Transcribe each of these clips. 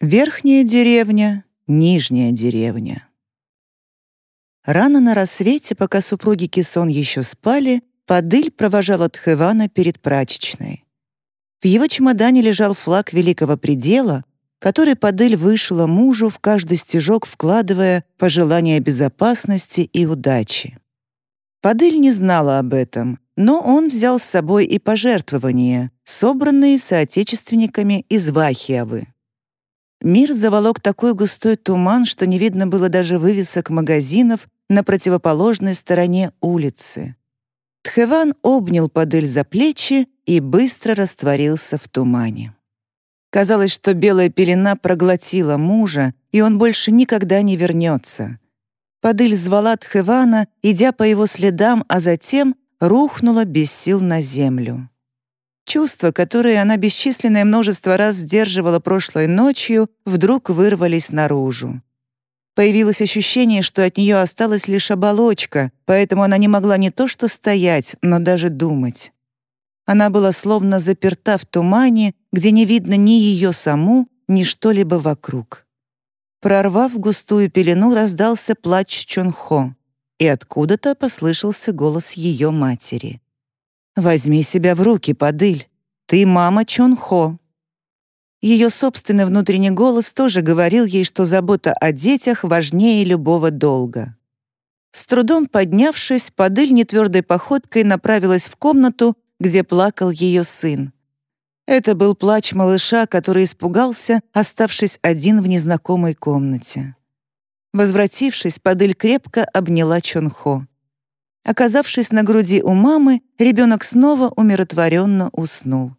Верхняя деревня, нижняя деревня. Рано на рассвете, пока супруги Кисон еще спали, Падыль провожала Тхевана перед прачечной. В его чемодане лежал флаг Великого Предела, который Падыль вышла мужу в каждый стежок, вкладывая пожелания безопасности и удачи. Падыль не знала об этом, но он взял с собой и пожертвования, собранные соотечественниками из Вахиавы. Мир заволок такой густой туман, что не видно было даже вывесок магазинов на противоположной стороне улицы. Тхеван обнял Падыль за плечи и быстро растворился в тумане. Казалось, что белая пелена проглотила мужа, и он больше никогда не вернется. Падыль звала Тхевана, идя по его следам, а затем рухнула без сил на землю. Чувства, которые она бесчисленное множество раз сдерживала прошлой ночью, вдруг вырвались наружу. Появилось ощущение, что от нее осталась лишь оболочка, поэтому она не могла не то что стоять, но даже думать. Она была словно заперта в тумане, где не видно ни ее саму, ни что-либо вокруг. Прорвав густую пелену, раздался плач Чонхо, и откуда-то послышался голос ее матери. «Возьми себя в руки, подыль. Ты мама Чонхо». Ее собственный внутренний голос тоже говорил ей, что забота о детях важнее любого долга. С трудом поднявшись, Падыль нетвердой походкой направилась в комнату, где плакал ее сын. Это был плач малыша, который испугался, оставшись один в незнакомой комнате. Возвратившись, Падыль крепко обняла Чонхо. Оказавшись на груди у мамы, ребенок снова умиротворенно уснул.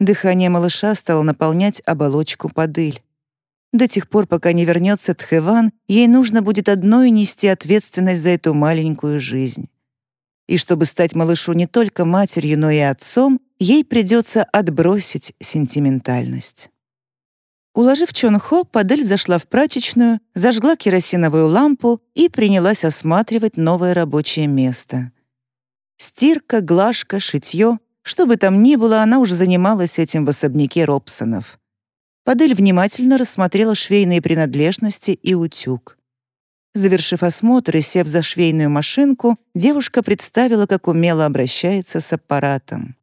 Дыхание малыша стало наполнять оболочку подыль. До тех пор, пока не вернется Тхеван, ей нужно будет одной нести ответственность за эту маленькую жизнь. И чтобы стать малышу не только матерью, но и отцом, ей придется отбросить сентиментальность. Уложив Чонхо, Падель зашла в прачечную, зажгла керосиновую лампу и принялась осматривать новое рабочее место. Стирка, глажка, шитье что бы там ни было, она уже занималась этим в особняке Робсонов. Падель внимательно рассмотрела швейные принадлежности и утюг. Завершив осмотр и сев за швейную машинку, девушка представила, как умело обращается с аппаратом.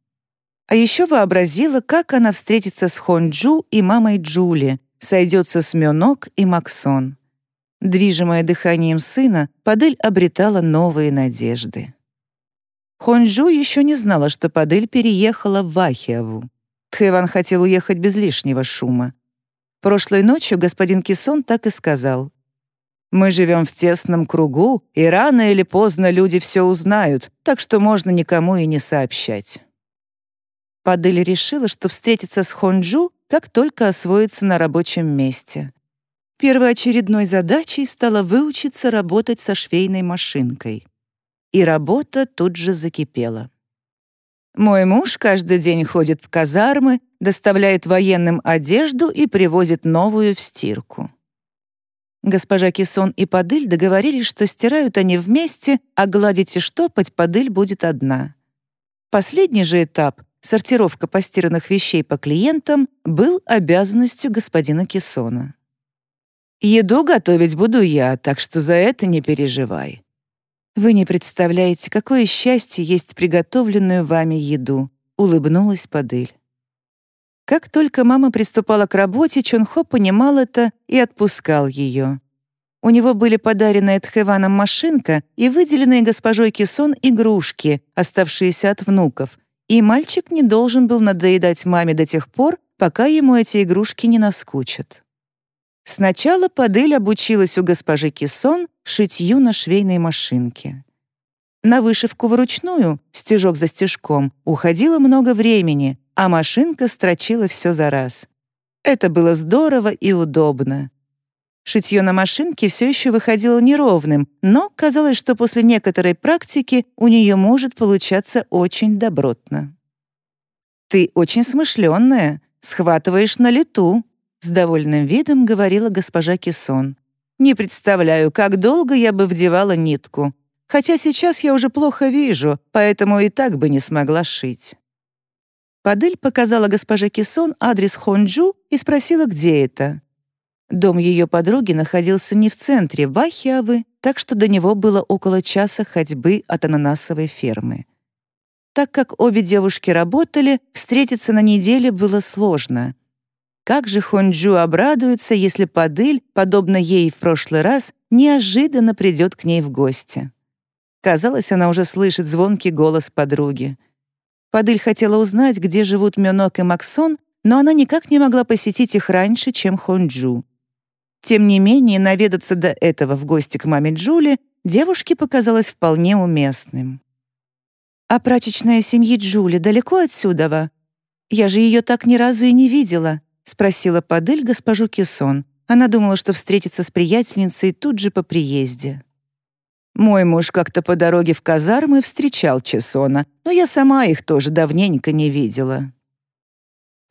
А еще вообразила, как она встретится с Хонджу и мамой Джули, сойдется с Мёнок и Максон. Движимая дыханием сына, Падель обретала новые надежды. Хонджу еще не знала, что Падель переехала в Вахиаву. Тхэван хотел уехать без лишнего шума. Прошлой ночью господин Кисон так и сказал. «Мы живем в тесном кругу, и рано или поздно люди все узнают, так что можно никому и не сообщать». Падель решила, что встретится с Хонджу, как только освоится на рабочем месте. Первоочередной задачей стало выучиться работать со швейной машинкой и работа тут же закипела. Мой муж каждый день ходит в казармы, доставляет военным одежду и привозит новую в стирку. Госпожа Кисон и Падыль договорились, что стирают они вместе, а гладить и штопать Падыль будет одна. Последний же этап — сортировка постиранных вещей по клиентам — был обязанностью господина Кисона. «Еду готовить буду я, так что за это не переживай. «Вы не представляете, какое счастье есть приготовленную вами еду», — улыбнулась Падыль. Как только мама приступала к работе, Чонхо понимал это и отпускал ее. У него были подаренная Тхэваном машинка и выделенные госпожой Кисон игрушки, оставшиеся от внуков, и мальчик не должен был надоедать маме до тех пор, пока ему эти игрушки не наскучат. Сначала Падель обучилась у госпожи Кисон шитью на швейной машинке. На вышивку вручную, стежок за стежком, уходило много времени, а машинка строчила все за раз. Это было здорово и удобно. Шитье на машинке все еще выходило неровным, но казалось, что после некоторой практики у нее может получаться очень добротно. «Ты очень смышленная, схватываешь на лету», с довольным видом говорила госпожа Кисон. «Не представляю, как долго я бы вдевала нитку. Хотя сейчас я уже плохо вижу, поэтому и так бы не смогла шить». Падель показала госпоже Кисон адрес Хонджу и спросила, где это. Дом ее подруги находился не в центре Вахиавы, так что до него было около часа ходьбы от ананасовой фермы. Так как обе девушки работали, встретиться на неделе было сложно. Как же Хонджу обрадуется, если Падыль, подобно ей в прошлый раз, неожиданно придет к ней в гости. Казалось, она уже слышит звонкий голос подруги. Падыль хотела узнать, где живут Мёнок и Максон, но она никак не могла посетить их раньше, чем Хонджу. Тем не менее, наведаться до этого в гости к маме Джули девушке показалось вполне уместным. «А прачечная семьи Джули далеко отсюда? Я же ее так ни разу и не видела», — спросила Падыль госпожу Кессон. Она думала, что встретится с приятельницей тут же по приезде. «Мой муж как-то по дороге в казармы встречал Чесона, но я сама их тоже давненько не видела»,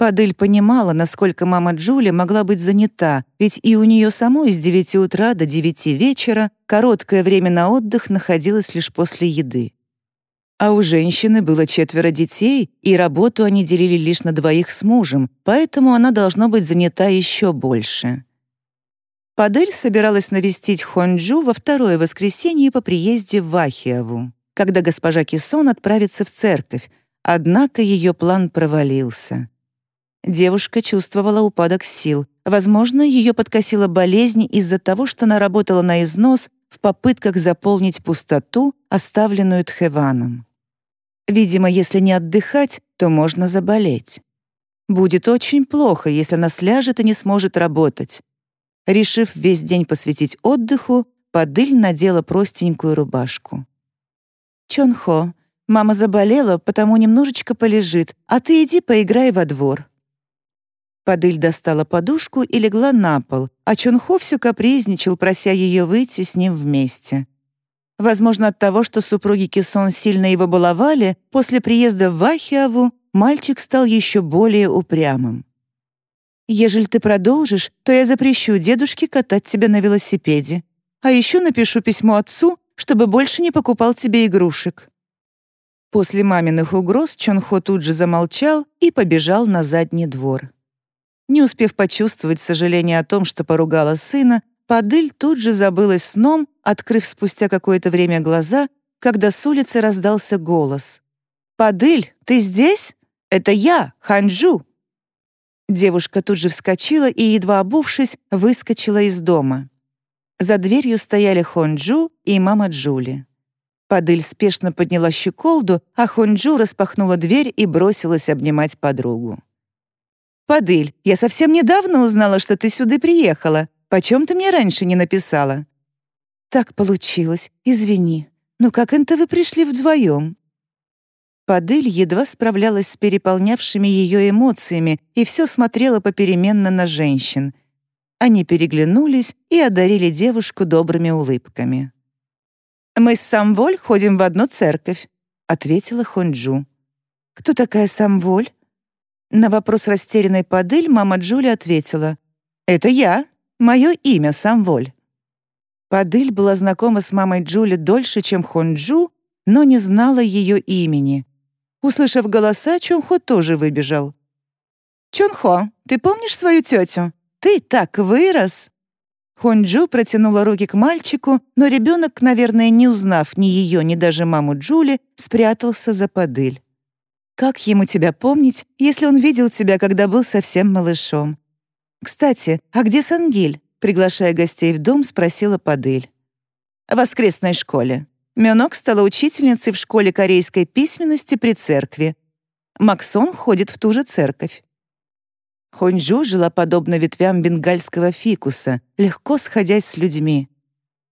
Падыль понимала, насколько мама Джули могла быть занята, ведь и у нее самой с 9 утра до 9 вечера короткое время на отдых находилось лишь после еды. А у женщины было четверо детей, и работу они делили лишь на двоих с мужем, поэтому она должна быть занята еще больше. Падель собиралась навестить Хонджу во второе воскресенье по приезде в Вахиаву, когда госпожа Кисон отправится в церковь, однако ее план провалился. Девушка чувствовала упадок сил. Возможно, ее подкосила болезнь из-за того, что она работала на износ в попытках заполнить пустоту, оставленную Тхеваном. Видимо, если не отдыхать, то можно заболеть. Будет очень плохо, если она сляжет и не сможет работать. Решив весь день посвятить отдыху, Падыль надела простенькую рубашку. «Чонхо, мама заболела, потому немножечко полежит, а ты иди поиграй во двор». Падыль достала подушку и легла на пол, а Чунхо все капризничал, прося ее выйти с ним вместе. Возможно, от того, что супруги Кисон сильно его баловали, после приезда в Вахиаву мальчик стал еще более упрямым. «Ежели ты продолжишь, то я запрещу дедушке катать тебя на велосипеде. А еще напишу письмо отцу, чтобы больше не покупал тебе игрушек». После маминых угроз Чонхо тут же замолчал и побежал на задний двор. Не успев почувствовать сожаление о том, что поругала сына, Падыль тут же забылась сном, открыв спустя какое-то время глаза, когда с улицы раздался голос. «Падыль, ты здесь? Это я, Ханджу!» Девушка тут же вскочила и, едва обувшись, выскочила из дома. За дверью стояли Хонджу и мама Джули. Падыль спешно подняла щеколду, а Хонджу распахнула дверь и бросилась обнимать подругу. «Падыль, я совсем недавно узнала, что ты сюда приехала. Почем ты мне раньше не написала?» «Так получилось. Извини. Но как это вы пришли вдвоем?» Падыль едва справлялась с переполнявшими ее эмоциями и все смотрела попеременно на женщин. Они переглянулись и одарили девушку добрыми улыбками. «Мы с Самволь ходим в одну церковь», — ответила Хонджу. «Кто такая Самволь?» На вопрос растерянной Падыль мама Джули ответила, «Это я, мое имя Самволь». Падыль была знакома с мамой Джули дольше, чем Хонджу, но не знала ее имени. Услышав голоса, Чонхо тоже выбежал. «Чонхо, ты помнишь свою тетю? Ты так вырос!» Хонджу протянула руки к мальчику, но ребенок, наверное, не узнав ни ее, ни даже маму Джули, спрятался за Падыль. Как ему тебя помнить, если он видел тебя, когда был совсем малышом? Кстати, а где Сангиль? Приглашая гостей в дом, спросила Падыль. В воскресной школе. Мёнок стала учительницей в школе корейской письменности при церкви. Максон ходит в ту же церковь. Хонджу жила подобно ветвям бенгальского фикуса, легко сходясь с людьми.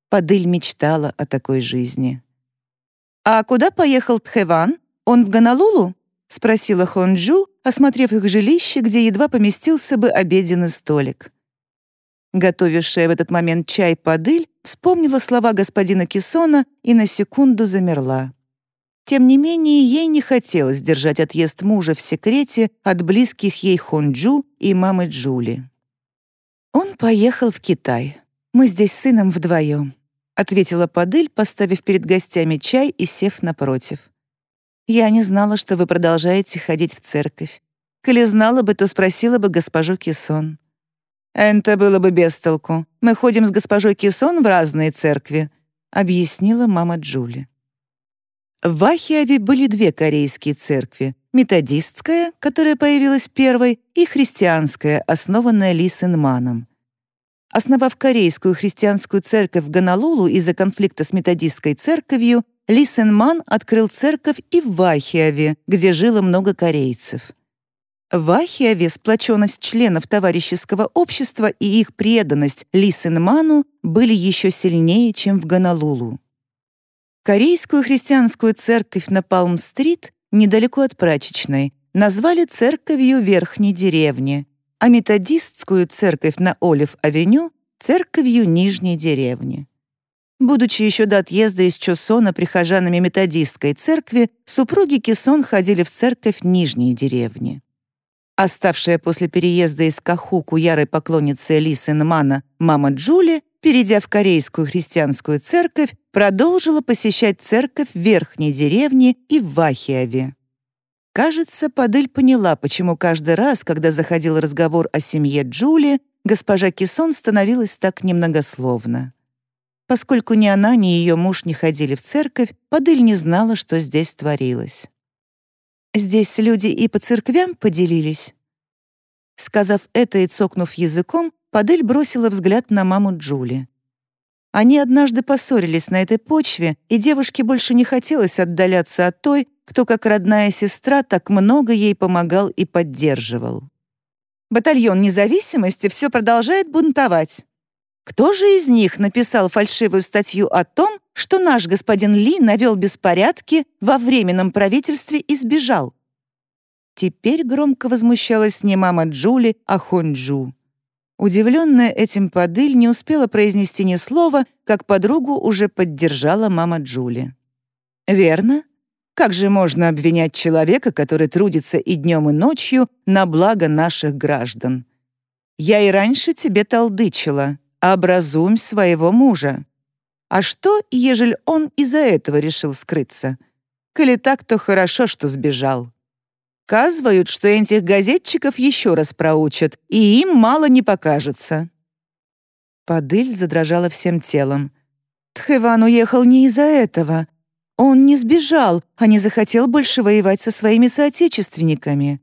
Падыль мечтала о такой жизни. «А куда поехал Тхэван? Он в Ганалулу?» — спросила Хонджу, осмотрев их жилище, где едва поместился бы обеденный столик. Готовившая в этот момент чай Падыль вспомнила слова господина Кисона и на секунду замерла. Тем не менее, ей не хотелось держать отъезд мужа в секрете от близких ей Хонджу и мамы Джули. «Он поехал в Китай. Мы здесь с сыном вдвоем», — ответила Падыль, поставив перед гостями чай и сев напротив. Я не знала, что вы продолжаете ходить в церковь. Коли знала бы, то спросила бы госпожу Кисон. «Это было бы без толку. Мы ходим с госпожой Кисон в разные церкви», — объяснила мама Джули. В Ахиаве были две корейские церкви — методистская, которая появилась первой, и христианская, основанная Ли Синманом. Основав корейскую христианскую церковь в Гонолулу из-за конфликта с методистской церковью, Ли открыл церковь и в Вахиаве, где жило много корейцев. В Ахиаве сплоченность членов товарищеского общества и их преданность Ли были еще сильнее, чем в Гонолулу. Корейскую христианскую церковь на Палм-стрит, недалеко от прачечной, назвали церковью Верхней деревни, а методистскую церковь на Олив-авеню — церковью Нижней деревни. Будучи еще до отъезда из Чосона прихожанами методистской церкви, супруги Кисон ходили в церковь Нижней деревни. Оставшая после переезда из Кахуку ярой поклонницей Элисы Нмана мама Джули перейдя в корейскую христианскую церковь, продолжила посещать церковь Верхней деревне и в Вахиаве. Кажется, Падель поняла, почему каждый раз, когда заходил разговор о семье Джули, госпожа Кисон становилась так немногословна. Поскольку ни она, ни ее муж не ходили в церковь, Падель не знала, что здесь творилось. «Здесь люди и по церквям поделились?» Сказав это и цокнув языком, Падель бросила взгляд на маму Джули. Они однажды поссорились на этой почве, и девушке больше не хотелось отдаляться от той, кто как родная сестра так много ей помогал и поддерживал. Батальон независимости все продолжает бунтовать. Кто же из них написал фальшивую статью о том, что наш господин Ли навел беспорядки во временном правительстве и сбежал? Теперь громко возмущалась не мама Джули, а Хонджу. Удивленная этим Падыль не успела произнести ни слова, как подругу уже поддержала мама Джули. «Верно? Как же можно обвинять человека, который трудится и днем, и ночью на благо наших граждан? Я и раньше тебе толдычила. Образумь своего мужа. А что, ежели он из-за этого решил скрыться? Коли так, то хорошо, что сбежал. Сказывают, что этих газетчиков еще раз проучат, и им мало не покажется». Падыль задрожала всем телом. «Тхэван уехал не из-за этого. Он не сбежал, а не захотел больше воевать со своими соотечественниками.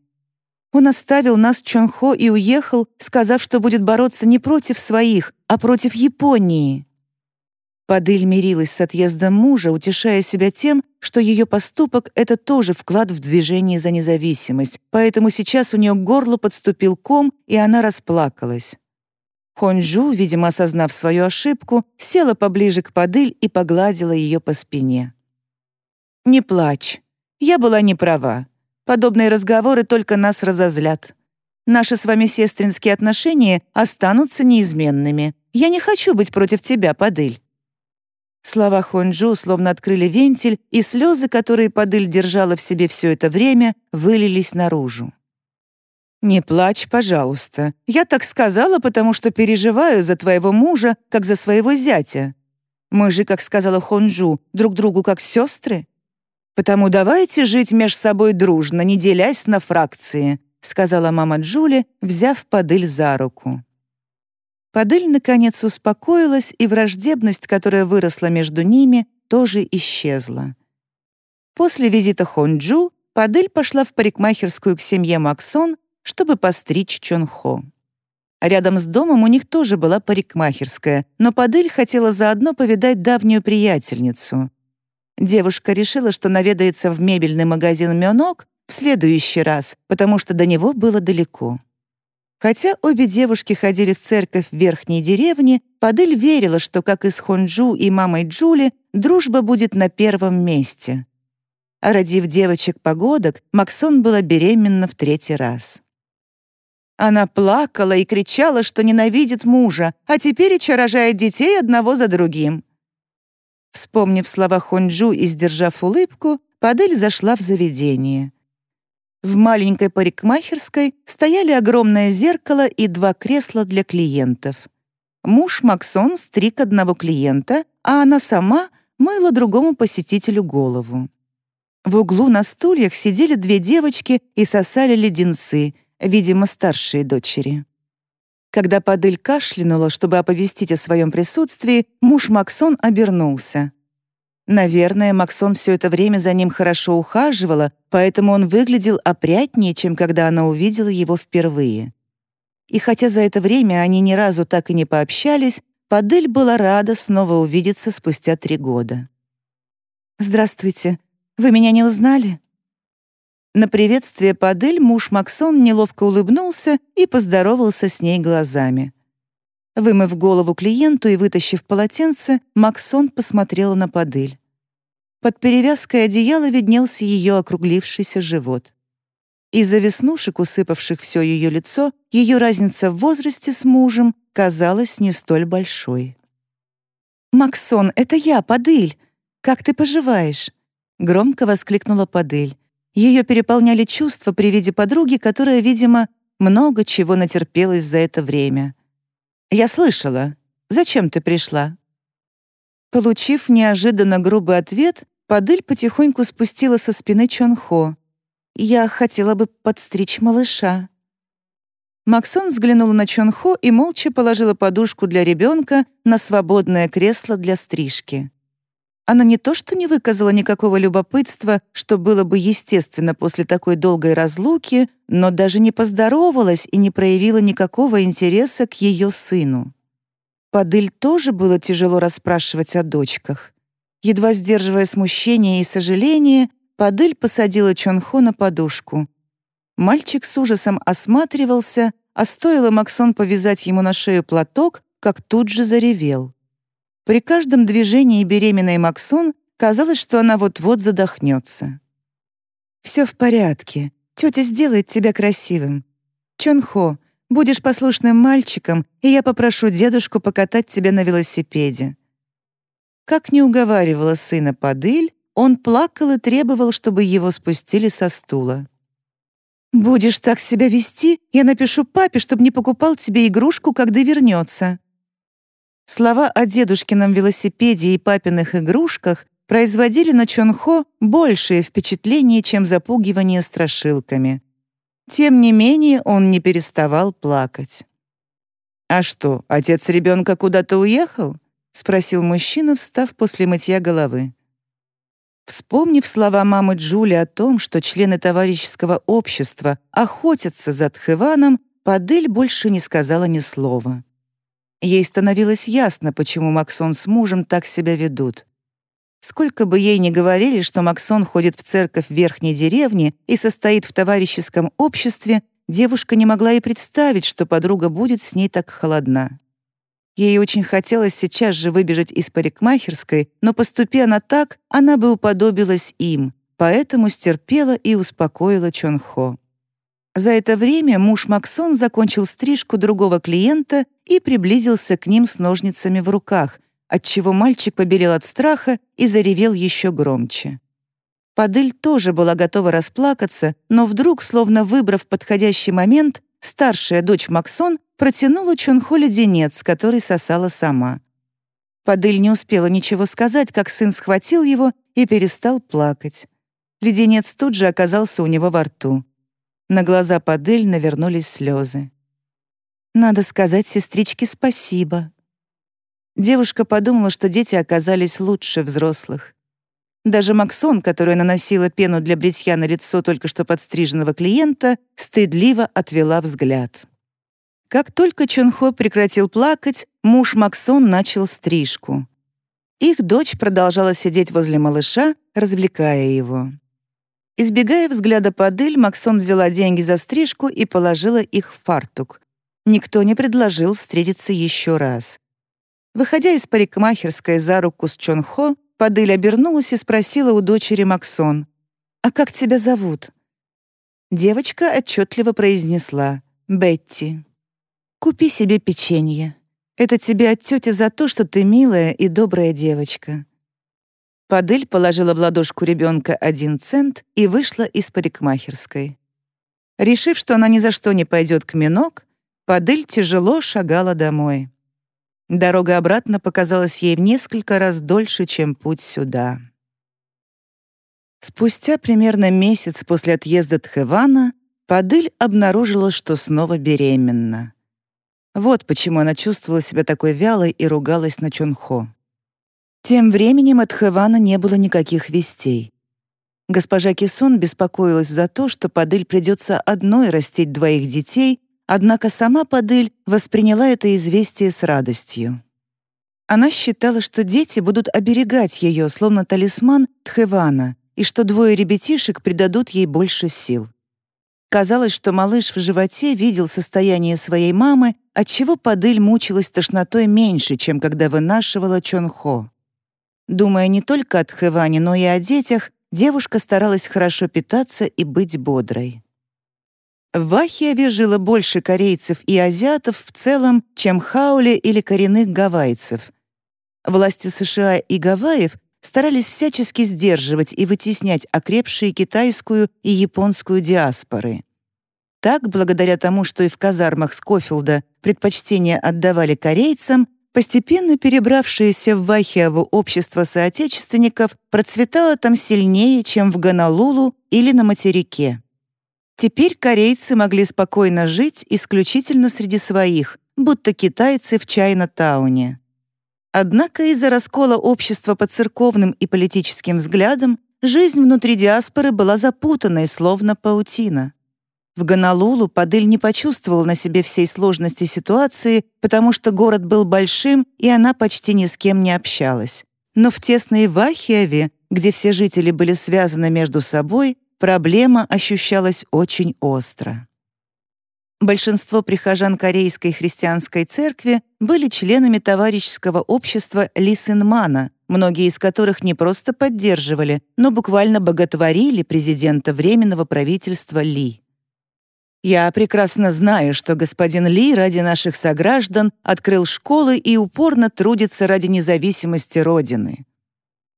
Он оставил нас Чонхо и уехал, сказав, что будет бороться не против своих, а против Японии. Падыль мирилась с отъездом мужа, утешая себя тем, что ее поступок — это тоже вклад в движение за независимость, поэтому сейчас у нее к горлу подступил ком, и она расплакалась. Хонджу, видимо, осознав свою ошибку, села поближе к Падыль и погладила ее по спине. «Не плачь. Я была не права. Подобные разговоры только нас разозлят. Наши с вами сестринские отношения останутся неизменными. Я не хочу быть против тебя, Падыль. Слова Хонджу словно открыли вентиль, и слезы, которые Падыль держала в себе все это время, вылились наружу. «Не плачь, пожалуйста. Я так сказала, потому что переживаю за твоего мужа, как за своего зятя. Мы же, как сказала Хонджу, друг другу как сестры. Потому давайте жить меж собой дружно, не делясь на фракции», сказала мама Джули, взяв Падыль за руку. Падыль, наконец, успокоилась, и враждебность, которая выросла между ними, тоже исчезла. После визита Хонджу Падыль пошла в парикмахерскую к семье Максон, чтобы постричь Чонхо. Рядом с домом у них тоже была парикмахерская, но Падыль хотела заодно повидать давнюю приятельницу. Девушка решила, что наведается в мебельный магазин «Мёнок» в следующий раз, потому что до него было далеко. Хотя обе девушки ходили в церковь в верхней деревне, Падыль верила, что, как и с Хонджу и мамой Джули, дружба будет на первом месте. А родив девочек-погодок, Максон была беременна в третий раз. Она плакала и кричала, что ненавидит мужа, а теперь и рожает детей одного за другим. Вспомнив слова Хонджу и сдержав улыбку, Падель зашла в заведение. В маленькой парикмахерской стояли огромное зеркало и два кресла для клиентов. Муж Максон стриг одного клиента, а она сама мыла другому посетителю голову. В углу на стульях сидели две девочки и сосали леденцы, видимо, старшие дочери. Когда Падыль кашлянула, чтобы оповестить о своем присутствии, муж Максон обернулся. Наверное, Максон все это время за ним хорошо ухаживала, поэтому он выглядел опрятнее, чем когда она увидела его впервые. И хотя за это время они ни разу так и не пообщались, Падыль была рада снова увидеться спустя три года. «Здравствуйте. Вы меня не узнали?» На приветствие Падыль муж Максон неловко улыбнулся и поздоровался с ней глазами. Вымыв голову клиенту и вытащив полотенце, Максон посмотрела на Падыль. Под перевязкой одеяла виднелся ее округлившийся живот. Из-за веснушек, усыпавших все ее лицо, ее разница в возрасте с мужем казалась не столь большой. «Максон, это я, Падыль! Как ты поживаешь?» Громко воскликнула Падыль. Ее переполняли чувства при виде подруги, которая, видимо, много чего натерпелась за это время. «Я слышала. Зачем ты пришла?» Получив неожиданно грубый ответ, Падыль потихоньку спустила со спины Чонхо. «Я хотела бы подстричь малыша». Максон взглянула на Чонхо и молча положила подушку для ребенка на свободное кресло для стрижки. Она не то что не выказала никакого любопытства, что было бы естественно после такой долгой разлуки, но даже не поздоровалась и не проявила никакого интереса к ее сыну. Падыль тоже было тяжело расспрашивать о дочках. Едва сдерживая смущение и сожаление, Падыль посадила Чонхо на подушку. Мальчик с ужасом осматривался, а стоило Максон повязать ему на шею платок, как тут же заревел. При каждом движении беременной Максон казалось, что она вот-вот задохнется. «Все в порядке. Тетя сделает тебя красивым. Чонхо, будешь послушным мальчиком, и я попрошу дедушку покатать тебя на велосипеде». Как не уговаривала сына Падыль, он плакал и требовал, чтобы его спустили со стула. «Будешь так себя вести, я напишу папе, чтобы не покупал тебе игрушку, когда вернется», Слова о дедушкином велосипеде и папиных игрушках производили на Чонхо большее впечатление, чем запугивание страшилками. Тем не менее, он не переставал плакать. «А что, отец ребенка куда-то уехал?» — спросил мужчина, встав после мытья головы. Вспомнив слова мамы Джули о том, что члены товарищеского общества охотятся за Тхеваном, Падель больше не сказала ни слова. Ей становилось ясно, почему Максон с мужем так себя ведут. Сколько бы ей ни говорили, что Максон ходит в церковь в верхней деревне и состоит в товарищеском обществе, девушка не могла и представить, что подруга будет с ней так холодна. Ей очень хотелось сейчас же выбежать из парикмахерской, но поступи она так, она бы уподобилась им, поэтому стерпела и успокоила Чонхо. За это время муж Максон закончил стрижку другого клиента и приблизился к ним с ножницами в руках, отчего мальчик побелел от страха и заревел еще громче. Падыль тоже была готова расплакаться, но вдруг, словно выбрав подходящий момент, старшая дочь Максон протянула Чонхо леденец, который сосала сама. Падыль не успела ничего сказать, как сын схватил его и перестал плакать. Леденец тут же оказался у него во рту. На глаза Падель навернулись слезы. «Надо сказать сестричке спасибо». Девушка подумала, что дети оказались лучше взрослых. Даже Максон, которая наносила пену для бритья на лицо только что подстриженного клиента, стыдливо отвела взгляд. Как только Чонхо прекратил плакать, муж Максон начал стрижку. Их дочь продолжала сидеть возле малыша, развлекая его. Избегая взгляда Падыль, Максон взяла деньги за стрижку и положила их в фартук. Никто не предложил встретиться еще раз. Выходя из парикмахерской за руку с Чонхо, Падыль обернулась и спросила у дочери Максон, «А как тебя зовут?» Девочка отчетливо произнесла, «Бетти». «Купи себе печенье. Это тебе от тети за то, что ты милая и добрая девочка. Падель положила в ладошку ребенка один цент и вышла из парикмахерской. Решив, что она ни за что не пойдет к Минок, Падель тяжело шагала домой. Дорога обратно показалась ей в несколько раз дольше, чем путь сюда. Спустя примерно месяц после отъезда Тхевана Падыль обнаружила, что снова беременна. Вот почему она чувствовала себя такой вялой и ругалась на Чонхо. Тем временем от Хэвана не было никаких вестей. Госпожа Кисон беспокоилась за то, что Падыль придется одной растить двоих детей, однако сама Падыль восприняла это известие с радостью. Она считала, что дети будут оберегать ее, словно талисман Тхевана, и что двое ребятишек придадут ей больше сил. Казалось, что малыш в животе видел состояние своей мамы, отчего Падыль мучилась тошнотой меньше, чем когда вынашивала Чонхо. Думая не только о Тхеване, но и о детях, девушка старалась хорошо питаться и быть бодрой. В Ахиаве жило больше корейцев и азиатов в целом, чем хауле или коренных гавайцев. Власти США и Гавайев старались всячески сдерживать и вытеснять окрепшие китайскую и японскую диаспоры. Так, благодаря тому, что и в казармах Скофилда предпочтение отдавали корейцам, Постепенно перебравшееся в Вахиаву общество соотечественников процветало там сильнее, чем в Гонолулу или на материке. Теперь корейцы могли спокойно жить исключительно среди своих, будто китайцы в Чайна-тауне. Однако из-за раскола общества по церковным и политическим взглядам жизнь внутри диаспоры была запутанной, словно паутина. В Гонолулу Падыль не почувствовала на себе всей сложности ситуации, потому что город был большим, и она почти ни с кем не общалась. Но в тесной Вахиаве, где все жители были связаны между собой, проблема ощущалась очень остро. Большинство прихожан Корейской христианской церкви были членами товарищеского общества Лисинмана, многие из которых не просто поддерживали, но буквально боготворили президента Временного правительства Ли. Я прекрасно знаю, что господин Ли ради наших сограждан открыл школы и упорно трудится ради независимости Родины.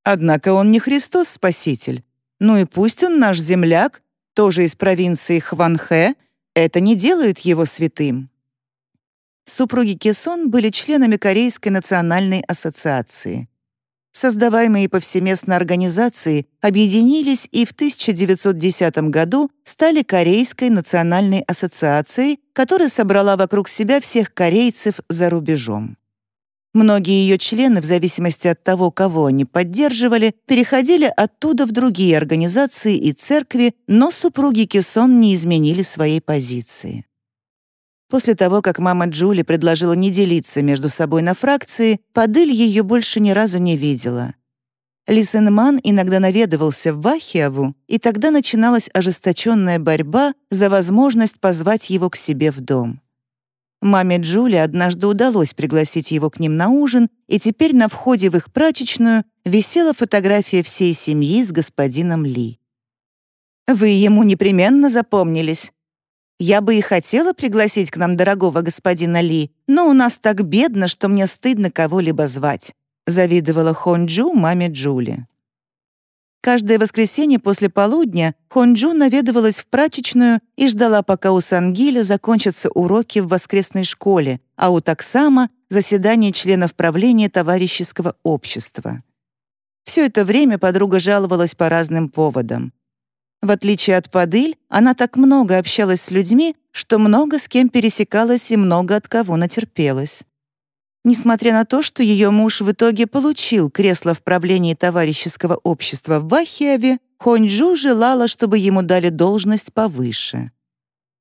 Однако он не Христос-спаситель. Ну и пусть он наш земляк, тоже из провинции Хванхэ, это не делает его святым. Супруги Кесон были членами Корейской национальной ассоциации создаваемые повсеместно организации объединились и в 1910 году стали Корейской национальной ассоциацией, которая собрала вокруг себя всех корейцев за рубежом. Многие ее члены, в зависимости от того, кого они поддерживали, переходили оттуда в другие организации и церкви, но супруги Кесон не изменили своей позиции. После того, как мама Джули предложила не делиться между собой на фракции, Падыль ее больше ни разу не видела. Лисенман иногда наведывался в Вахиаву, и тогда начиналась ожесточенная борьба за возможность позвать его к себе в дом. Маме Джули однажды удалось пригласить его к ним на ужин, и теперь на входе в их прачечную висела фотография всей семьи с господином Ли. «Вы ему непременно запомнились», я бы и хотела пригласить к нам дорогого господина Ли, но у нас так бедно, что мне стыдно кого-либо звать», — завидовала Хонджу маме Джули. Каждое воскресенье после полудня Хонджу наведывалась в прачечную и ждала, пока у Сангиля закончатся уроки в воскресной школе, а у Таксама — заседание членов правления товарищеского общества. Все это время подруга жаловалась по разным поводам. В отличие от Падыль, она так много общалась с людьми, что много с кем пересекалась и много от кого натерпелась. Несмотря на то, что ее муж в итоге получил кресло в правлении товарищеского общества в Вахиаве, Хонджу желала, чтобы ему дали должность повыше.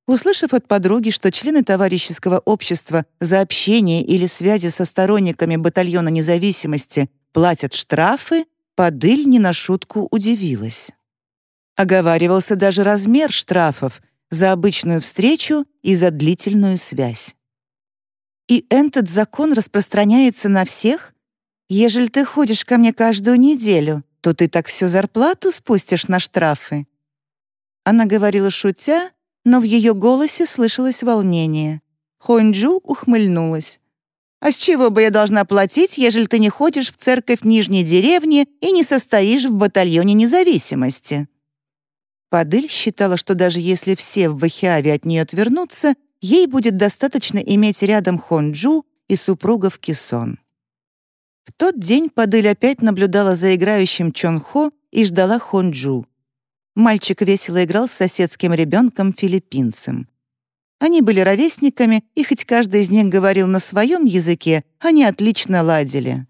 Услышав от подруги, что члены товарищеского общества за общение или связи со сторонниками батальона независимости платят штрафы, Падыль не на шутку удивилась. Оговаривался даже размер штрафов за обычную встречу и за длительную связь. И этот закон распространяется на всех? Ежели ты ходишь ко мне каждую неделю, то ты так всю зарплату спустишь на штрафы?» Она говорила шутя, но в ее голосе слышалось волнение. Хонджу ухмыльнулась. «А с чего бы я должна платить, ежели ты не ходишь в церковь Нижней деревни и не состоишь в батальоне независимости?» Падыль считала, что даже если все в Вахиаве от нее отвернутся, ей будет достаточно иметь рядом Хонджу и супругов Кисон. В тот день Падыль опять наблюдала за играющим Чонхо и ждала Хонджу. Мальчик весело играл с соседским ребенком-филиппинцем. Они были ровесниками, и хоть каждый из них говорил на своем языке, они отлично ладили.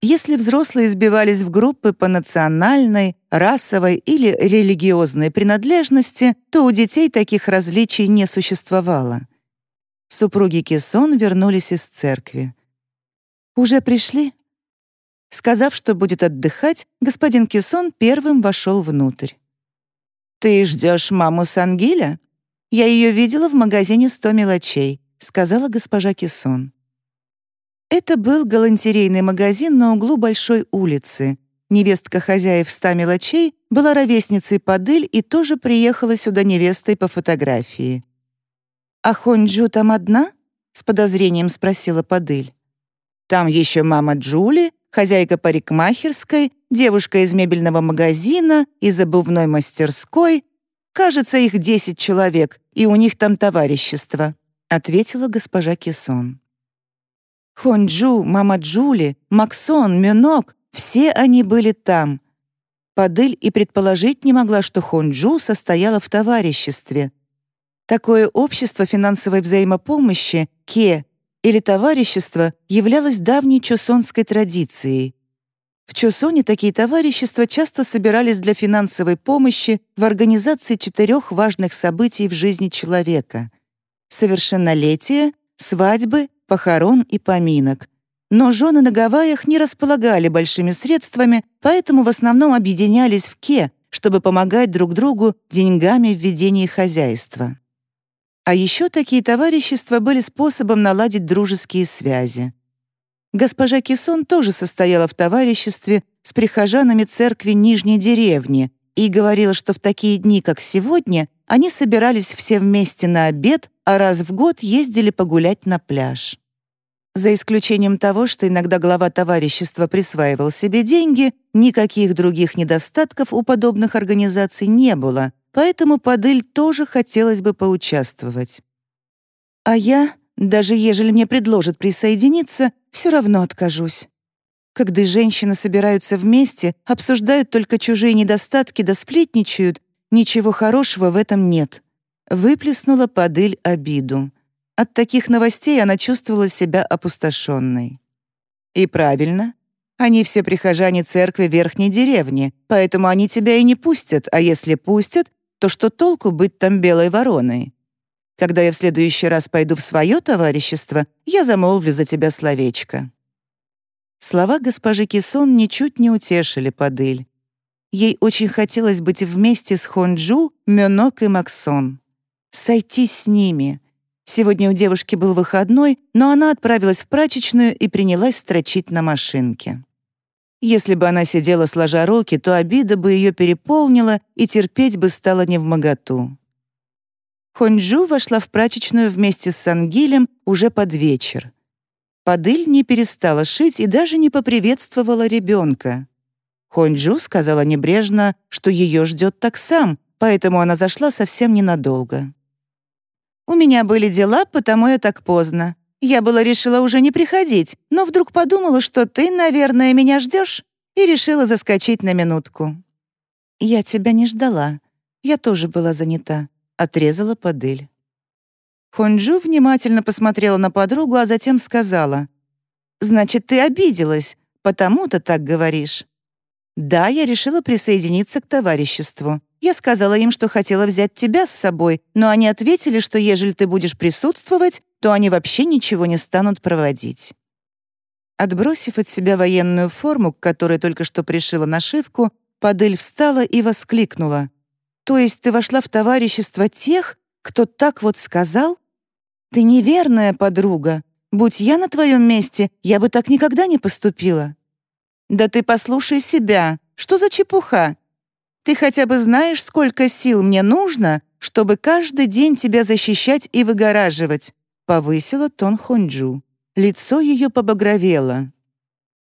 Если взрослые сбивались в группы по национальной, расовой или религиозной принадлежности, то у детей таких различий не существовало. Супруги Кессон вернулись из церкви. «Уже пришли?» Сказав, что будет отдыхать, господин Кессон первым вошел внутрь. «Ты ждешь маму Сангиля? Я ее видела в магазине «Сто мелочей», — сказала госпожа Кессон. Это был галантерейный магазин на углу Большой улицы. Невестка хозяев «Ста мелочей» была ровесницей Падыль и тоже приехала сюда невестой по фотографии. «А Хонджу там одна?» — с подозрением спросила Падыль. «Там еще мама Джули, хозяйка парикмахерской, девушка из мебельного магазина, из обувной мастерской. Кажется, их десять человек, и у них там товарищество», — ответила госпожа Кессон. Хонджу, мама Джули, Максон, Мюнок — все они были там. Падыль и предположить не могла, что Хонджу состояла в товариществе. Такое общество финансовой взаимопомощи, ке, или товарищество являлось давней чосонской традицией. В Чосоне такие товарищества часто собирались для финансовой помощи в организации четырех важных событий в жизни человека — совершеннолетие, свадьбы, похорон и поминок. Но жены на Гавайях не располагали большими средствами, поэтому в основном объединялись в Ке, чтобы помогать друг другу деньгами в ведении хозяйства. А еще такие товарищества были способом наладить дружеские связи. Госпожа Кисон тоже состояла в товариществе с прихожанами церкви Нижней деревни и говорила, что в такие дни, как сегодня, они собирались все вместе на обед, а раз в год ездили погулять на пляж. За исключением того, что иногда глава товарищества присваивал себе деньги, никаких других недостатков у подобных организаций не было, поэтому Падыль тоже хотелось бы поучаствовать. А я, даже ежели мне предложат присоединиться, все равно откажусь. Когда женщины собираются вместе, обсуждают только чужие недостатки да сплетничают, ничего хорошего в этом нет. Выплеснула Падыль обиду. От таких новостей она чувствовала себя опустошенной. И правильно. Они все прихожане церкви верхней деревни, поэтому они тебя и не пустят, а если пустят, то что толку быть там белой вороной? Когда я в следующий раз пойду в свое товарищество, я замолвлю за тебя словечко». Слова госпожи Кисон ничуть не утешили Падыль. Ей очень хотелось быть вместе с Хонджу, Мёнок и Максон. Сойтись с ними. Сегодня у девушки был выходной, но она отправилась в прачечную и принялась строчить на машинке. Если бы она сидела сложа руки, то обида бы ее переполнила и терпеть бы стало невмоготу. Хонджу вошла в прачечную вместе с Сангилем уже под вечер. Падыль не перестала шить и даже не поприветствовала ребенка. Хонджу сказала небрежно, что ее ждет так сам, поэтому она зашла совсем ненадолго. «У меня были дела, потому я так поздно. Я была решила уже не приходить, но вдруг подумала, что ты, наверное, меня ждешь, и решила заскочить на минутку». «Я тебя не ждала. Я тоже была занята», — отрезала Падыль. Хонджу внимательно посмотрела на подругу, а затем сказала, «Значит, ты обиделась, потому-то так говоришь». «Да, я решила присоединиться к товариществу. Я сказала им, что хотела взять тебя с собой, но они ответили, что ежели ты будешь присутствовать, то они вообще ничего не станут проводить. Отбросив от себя военную форму, к которой только что пришила нашивку, Падель встала и воскликнула. «То есть ты вошла в товарищество тех, кто так вот сказал? Ты неверная подруга. Будь я на твоем месте, я бы так никогда не поступила». «Да ты послушай себя. Что за чепуха? Ты хотя бы знаешь, сколько сил мне нужно, чтобы каждый день тебя защищать и выгораживать?» Повысила тон Хонджу. Лицо ее побагровело.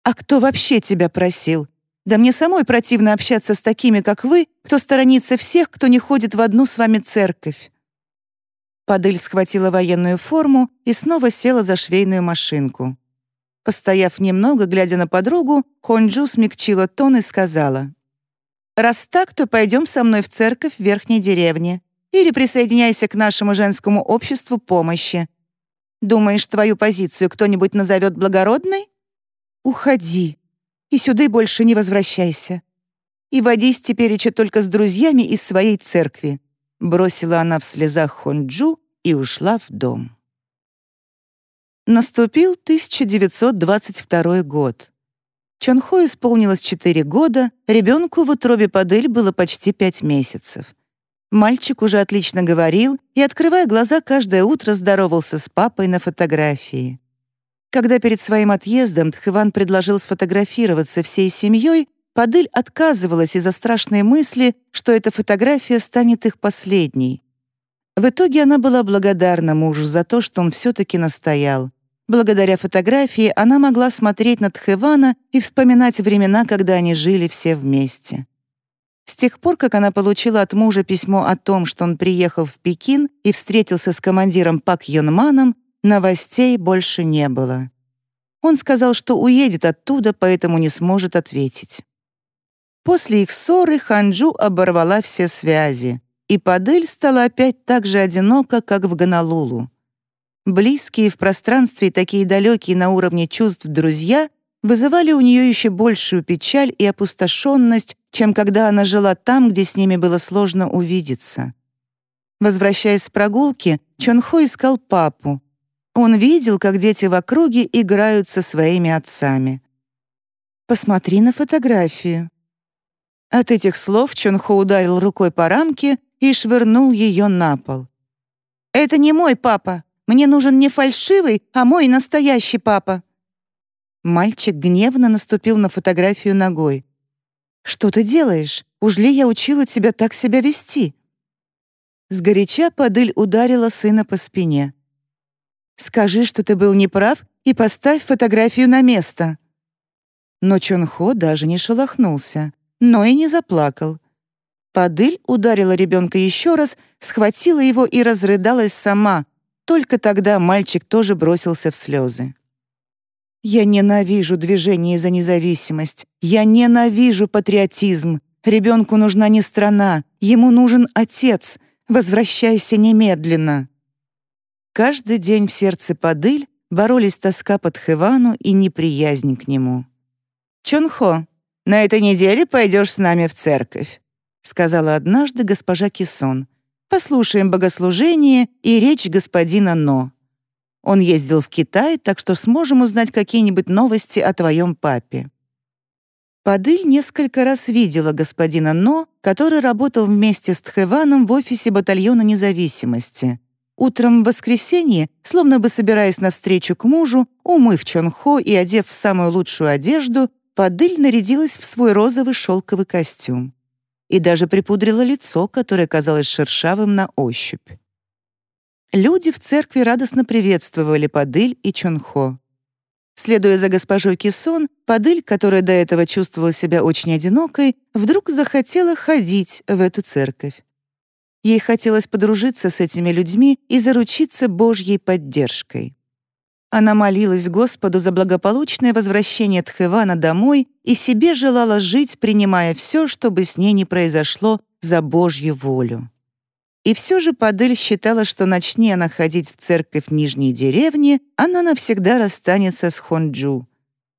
«А кто вообще тебя просил? Да мне самой противно общаться с такими, как вы, кто сторонится всех, кто не ходит в одну с вами церковь». Падель схватила военную форму и снова села за швейную машинку. Постояв немного, глядя на подругу, Хонджу смягчила тон и сказала, «Раз так, то пойдем со мной в церковь в верхней деревне. или присоединяйся к нашему женскому обществу помощи. Думаешь, твою позицию кто-нибудь назовет благородной? Уходи. И сюда больше не возвращайся. И водись тепереча только с друзьями из своей церкви. Бросила она в слезах Хонджу и ушла в дом. Наступил 1922 год. Чонхо исполнилось 4 года, ребенку в утробе Падель было почти 5 месяцев. Мальчик уже отлично говорил и, открывая глаза, каждое утро здоровался с папой на фотографии. Когда перед своим отъездом Тхыван предложил сфотографироваться всей семьей, Падыль отказывалась из-за страшной мысли, что эта фотография станет их последней. В итоге она была благодарна мужу за то, что он все-таки настоял. Благодаря фотографии она могла смотреть на Тхывана и вспоминать времена, когда они жили все вместе. С тех пор, как она получила от мужа письмо о том, что он приехал в Пекин и встретился с командиром Пак Йонманом, новостей больше не было. Он сказал, что уедет оттуда, поэтому не сможет ответить. После их ссоры Ханджу оборвала все связи, и Падель стала опять так же одинока, как в Гонолулу. Близкие в пространстве и такие далекие на уровне чувств друзья вызывали у нее еще большую печаль и опустошенность, чем когда она жила там, где с ними было сложно увидеться. Возвращаясь с прогулки, Чонхо искал папу. Он видел, как дети в округе играют со своими отцами. «Посмотри на фотографию». От этих слов Чонхо ударил рукой по рамке и швырнул ее на пол. «Это не мой папа. Мне нужен не фальшивый, а мой настоящий папа», Мальчик гневно наступил на фотографию ногой. «Что ты делаешь? Уж ли я учила тебя так себя вести?» Сгоряча Падыль ударила сына по спине. «Скажи, что ты был неправ, и поставь фотографию на место». Но Чонхо даже не шелохнулся, но и не заплакал. Падыль ударила ребенка еще раз, схватила его и разрыдалась сама. Только тогда мальчик тоже бросился в слезы. Я ненавижу движение за независимость. Я ненавижу патриотизм. Ребенку нужна не страна, ему нужен отец. Возвращайся немедленно. Каждый день в сердце Падыль боролись тоска по Тхевану и неприязнь к нему. «Чонхо, на этой неделе пойдешь с нами в церковь», сказала однажды госпожа Кисон. «Послушаем богослужение и речь господина Но». Он ездил в Китай, так что сможем узнать какие-нибудь новости о твоем папе». Падыль несколько раз видела господина Но, который работал вместе с Тхеваном в офисе батальона независимости. Утром в воскресенье, словно бы собираясь навстречу к мужу, умыв Чонхо и одев в самую лучшую одежду, Падыль нарядилась в свой розовый шелковый костюм. И даже припудрила лицо, которое казалось шершавым на ощупь. Люди в церкви радостно приветствовали Падыль и Чонхо. Следуя за госпожой Кисон, Падыль, которая до этого чувствовала себя очень одинокой, вдруг захотела ходить в эту церковь. Ей хотелось подружиться с этими людьми и заручиться Божьей поддержкой. Она молилась Господу за благополучное возвращение Тхевана домой и себе желала жить, принимая все, что бы с ней не произошло, за Божью волю. И все же Падель считала, что начни она ходить в церковь Нижней деревни, она навсегда расстанется с Хонджу.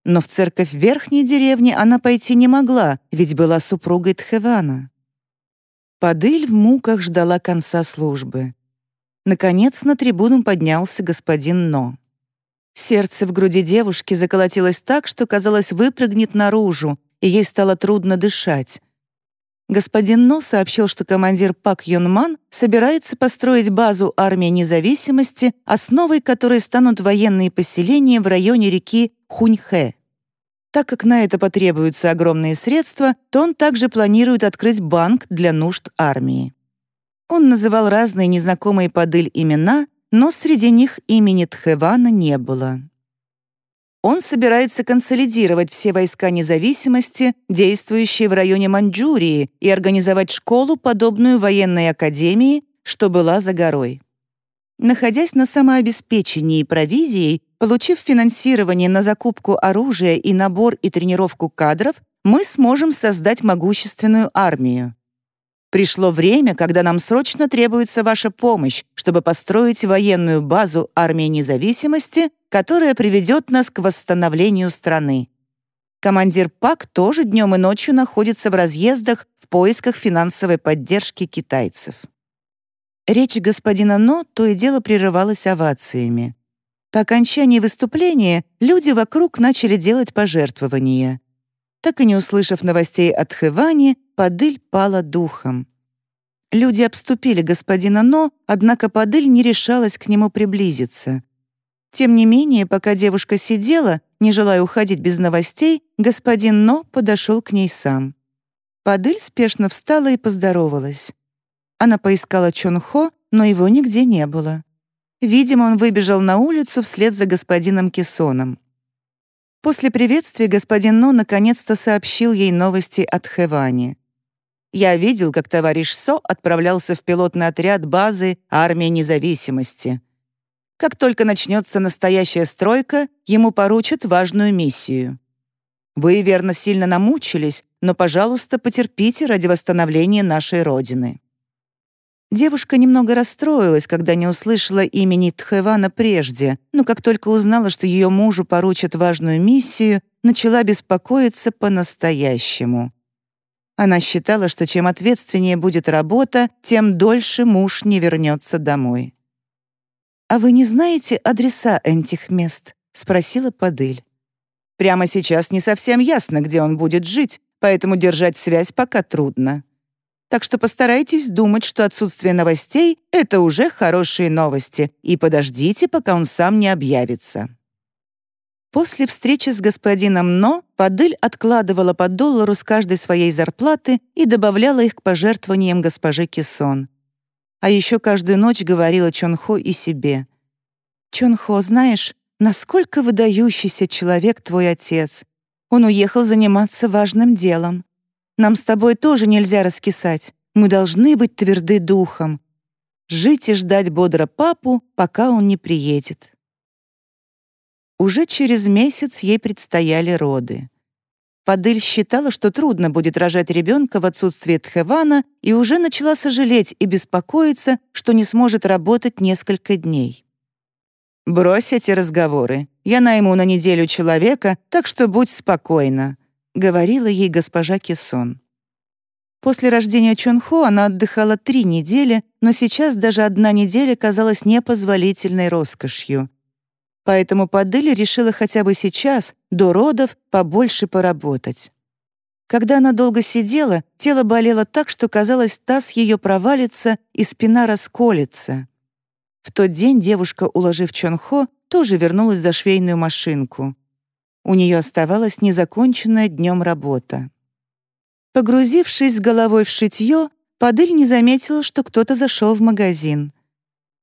Но в церковь Верхней деревни она пойти не могла, ведь была супругой Тхевана. Падель в муках ждала конца службы. Наконец на трибуну поднялся господин Но. Сердце в груди девушки заколотилось так, что, казалось, выпрыгнет наружу, и ей стало трудно дышать. Господин Но сообщил, что командир Пак Юн Ман собирается построить базу армии независимости, основой которой станут военные поселения в районе реки Хуньхэ. Так как на это потребуются огромные средства, то он также планирует открыть банк для нужд армии. Он называл разные незнакомые подыль имена, но среди них имени Тхэвана не было. Он собирается консолидировать все войска независимости, действующие в районе Маньчжурии, и организовать школу, подобную военной академии, что была за горой. Находясь на самообеспечении провизией, получив финансирование на закупку оружия и набор и тренировку кадров, мы сможем создать могущественную армию. Пришло время, когда нам срочно требуется ваша помощь, чтобы построить военную базу армии независимости, которая приведет нас к восстановлению страны. Командир ПАК тоже днем и ночью находится в разъездах в поисках финансовой поддержки китайцев. Речь господина Но то и дело прерывалась овациями. По окончании выступления люди вокруг начали делать пожертвования. Так и не услышав новостей от Хевани, Падыль пала духом. Люди обступили господина Но, однако Падыль не решалась к нему приблизиться. Тем не менее, пока девушка сидела, не желая уходить без новостей, господин Но подошел к ней сам. Падыль спешно встала и поздоровалась. Она поискала Чон Хо, но его нигде не было. Видимо, он выбежал на улицу вслед за господином Кессоном. После приветствия господин Но наконец-то сообщил ей новости от Хевани. «Я видел, как товарищ Со отправлялся в пилотный отряд базы «Армия независимости». Как только начнется настоящая стройка, ему поручат важную миссию. Вы, верно, сильно намучились, но, пожалуйста, потерпите ради восстановления нашей Родины». Девушка немного расстроилась, когда не услышала имени Тхэвана прежде, но как только узнала, что ее мужу поручат важную миссию, начала беспокоиться по-настоящему. Она считала, что чем ответственнее будет работа, тем дольше муж не вернется домой. «А вы не знаете адреса этих мест?» — спросила Падыль. «Прямо сейчас не совсем ясно, где он будет жить, поэтому держать связь пока трудно. Так что постарайтесь думать, что отсутствие новостей — это уже хорошие новости, и подождите, пока он сам не объявится». После встречи с господином Но Падыль откладывала по доллару с каждой своей зарплаты и добавляла их к пожертвованиям госпожи Кисон. А еще каждую ночь говорила Чонхо и себе. «Чонхо, знаешь, насколько выдающийся человек твой отец. Он уехал заниматься важным делом. Нам с тобой тоже нельзя раскисать. Мы должны быть тверды духом. Жить и ждать бодро папу, пока он не приедет. Уже через месяц ей предстояли роды. Падыль считала, что трудно будет рожать ребенка в отсутствие Тхевана и уже начала сожалеть и беспокоиться, что не сможет работать несколько дней. «Брось эти разговоры. Я найму на неделю человека, так что будь спокойна», — говорила ей госпожа Кессон. После рождения Чонхо она отдыхала три недели, но сейчас даже одна неделя казалась непозволительной роскошью. Поэтому Падыли решила хотя бы сейчас, до родов, побольше поработать. Когда она долго сидела, тело болело так, что казалось, таз ее провалится и спина расколется. В тот день девушка, уложив Чонхо, тоже вернулась за швейную машинку. У нее оставалась незаконченная днем работа. Погрузившись головой в шитье, Падыль не заметила, что кто-то зашел в магазин.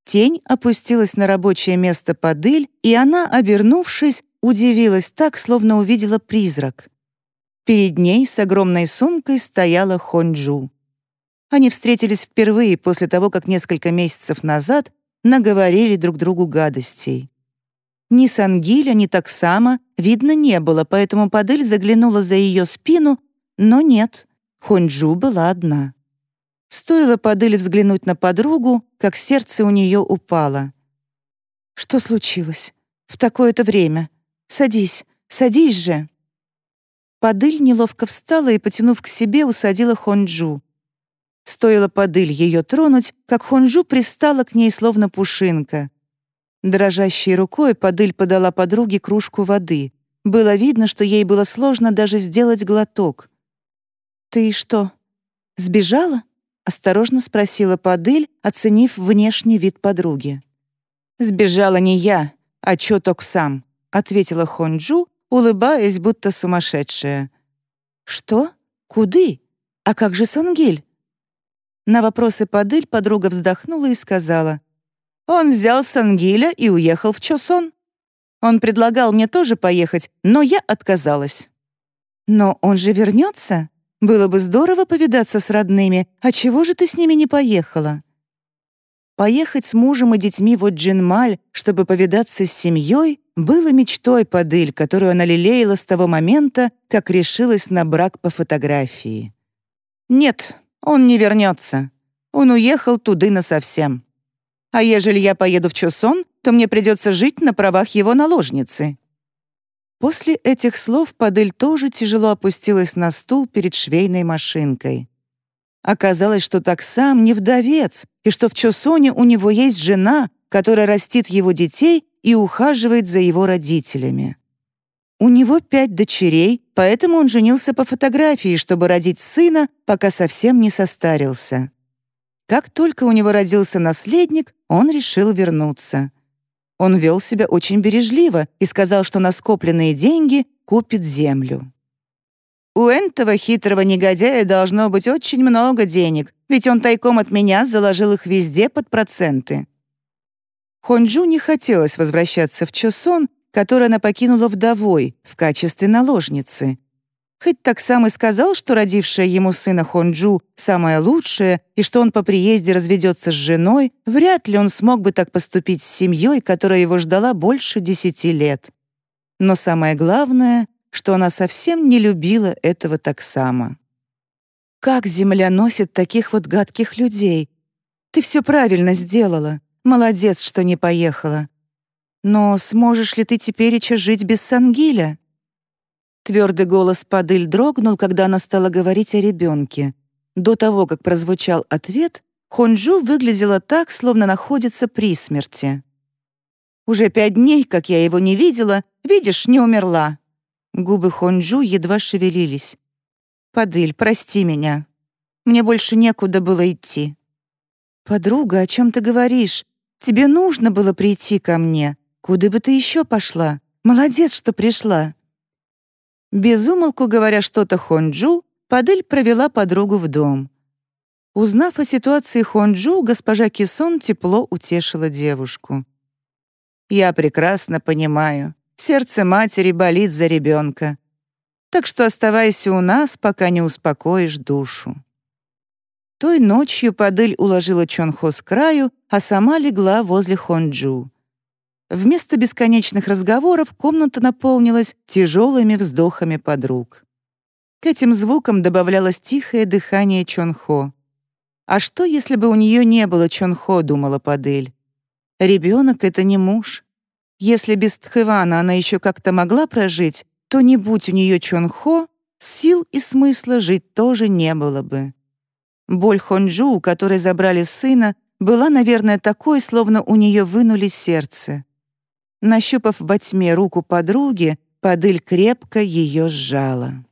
Тень опустилась на рабочее место Падыль, и она, обернувшись, удивилась так, словно увидела призрак. Перед ней с огромной сумкой стояла Хонджу. Они встретились впервые после того, как несколько месяцев назад наговорили друг другу гадостей. Ни Сангиля, ни Таксама видно не было, поэтому Падыль заглянула за ее спину, но нет, Хонджу была одна. Стоило Падыль взглянуть на подругу, как сердце у нее упало. «Что случилось? В такое-то время? Садись, садись же!» Падыль неловко встала и, потянув к себе, усадила Хонджу. Стоило Падыль ее тронуть, как Хонджу пристала к ней словно пушинка. Дрожащей рукой Падыль подала подруге кружку воды. Было видно, что ей было сложно даже сделать глоток. «Ты что, сбежала?» — осторожно спросила Падыль, оценив внешний вид подруги. «Сбежала не я, а Чоток сам», — ответила Хонджу, улыбаясь, будто сумасшедшая. «Что? Куды? А как же Сонгиль?» На вопросы Падыль подруга вздохнула и сказала — он взял Сангиля и уехал в Чосон. Он предлагал мне тоже поехать, но я отказалась. Но он же вернется. Было бы здорово повидаться с родными. А чего же ты с ними не поехала? Поехать с мужем и детьми в Джинмаль, чтобы повидаться с семьей, было мечтой Падыль, которую она лелеяла с того момента, как решилась на брак по фотографии. Нет, Он не вернется. Он уехал туды насовсем. А ежели я поеду в Чосон, то мне придется жить на правах его наложницы». После этих слов Падель тоже тяжело опустилась на стул перед швейной машинкой. Оказалось, что так сам не вдовец, и что в Чосоне у него есть жена, которая растит его детей и ухаживает за его родителями. У него пять дочерей, поэтому он женился по фотографии, чтобы родить сына, пока совсем не состарился. Как только у него родился наследник, он решил вернуться. Он вел себя очень бережливо и сказал, что на скопленные деньги купит землю. «У этого хитрого негодяя должно быть очень много денег, ведь он тайком от меня заложил их везде под проценты». Хонджу не хотелось возвращаться в Чосон, который она покинула вдовой в качестве наложницы. Хоть так сам и сказал, что родившая ему сына Хонджу самое лучшее, и что он по приезде разведется с женой, вряд ли он смог бы так поступить с семьей, которая его ждала больше десяти лет. Но самое главное, что она совсем не любила этого так само. «Как земля носит таких вот гадких людей? Ты все правильно сделала. Молодец, что не поехала. Но сможешь ли ты теперь еще жить без Сангиля?» Твердый голос Падыль дрогнул, когда она стала говорить о ребенке. До того, как прозвучал ответ, Хонджу выглядела так, словно находится при смерти. «Уже пять дней, как я его не видела, видишь, не умерла». Губы Хонджу едва шевелились. «Падыль, прости меня. Мне больше некуда было идти». «Подруга, о чем ты говоришь? Тебе нужно было прийти ко мне. Куда бы ты еще пошла? Молодец, что пришла». Безумолку говоря что-то Хонджу, Падыль провела подругу в дом. Узнав о ситуации Хонджу, госпожа Кисон тепло утешила девушку. «Я прекрасно понимаю. Сердце матери болит за ребенка. Так что оставайся у нас, пока не успокоишь душу». Той ночью Падель уложила Чонхо с краю, а сама легла возле Хонджу. Вместо бесконечных разговоров комната наполнилась тяжелыми вздохами подруг. К этим звукам добавлялось тихое дыхание Чонхо. «А что, если бы у нее не было Чонхо?» — думала Падель. «Ребенок — это не муж. Если без Тхывана она еще как-то могла прожить, то не будь у нее Чонхо, сил и смысла жить тоже не было бы». Боль Хонджу, у которой забрали сына, была, наверное, такой, словно у нее вынули сердце. Нащупав во тьме руку подруги, Падыль крепко ее сжала.